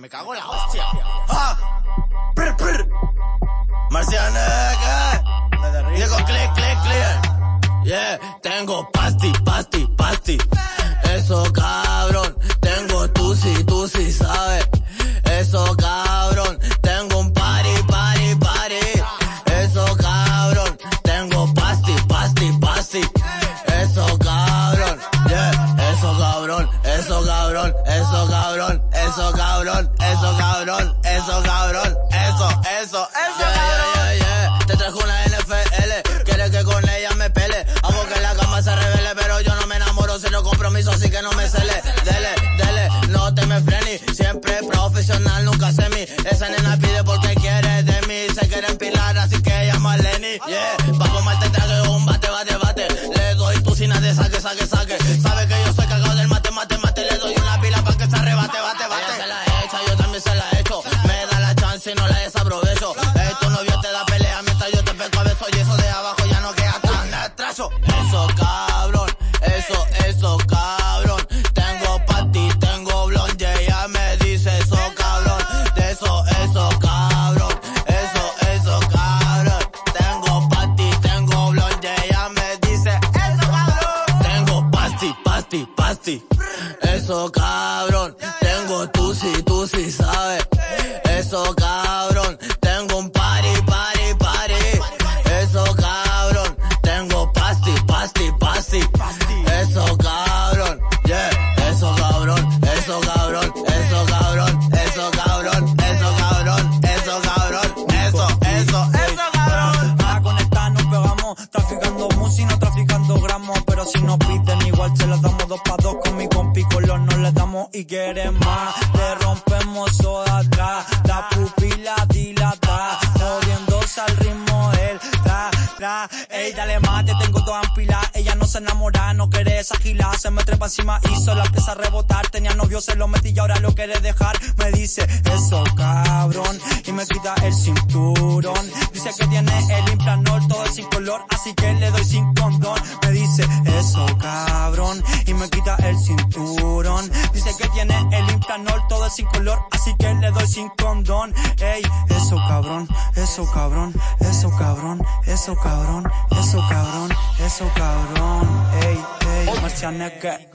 Me cago en la hostia. ¡Ah! ¡Prr, prr! Marcianeque. Digo click, click, click. Yeah, tengo pasti, pasti, Eso cabrón. Eso cabrón. Eso cabrón. Eso cabrón. Eso, eso, eso cabrón. Yeah, yeah, Te trajo una NFL. Quiere que con ella me pele. Hago que la cama se revele, pero yo no me enamoro sin los compromiso, así que no me cele. Dele, dele, no te me frenes. Siempre profesional, nunca semi. Esa nena pide porque quiere de mí. Se quiere empilar, así que llama a Lenny. Yeah, Papo mal te traje un bate, bate, bate. Le doy tu sin de saque, saque, saque. Eso cabrón, eso, eso cabrón. Tengo pa' ti, tengo blonde, ella me dice eso cabrón. De eso, eso cabrón, eso, eso cabrón. Tengo pa' ti, tengo blonde, ella me dice eso cabrón. Tengo pasti, pasti, pasti. Eso cabrón. Tengo tú sí, tú sí sabes. Eso cabrón. Y quieren más, ey dale más, te tengo toda en pila, ella no se enamora, no quiere esa gila, se me trepa encima, hizo la empieza a rebotar, tenía novio, se lo metí y ahora lo quiere dejar, me dice eso cabrón, y me quita el cinturón, dice que tiene el implanol, todo sin color, así que le doy sin condón, me dice eso cabrón, y me quita el cinturón, dice que tiene el implanol, todo sin color, así que le doy sin condón, ey, eso cabrón, eso cabrón, eso cabrón, eso cabrón, eso cabrón, eso cabrón, ey, ey, Marcianeque.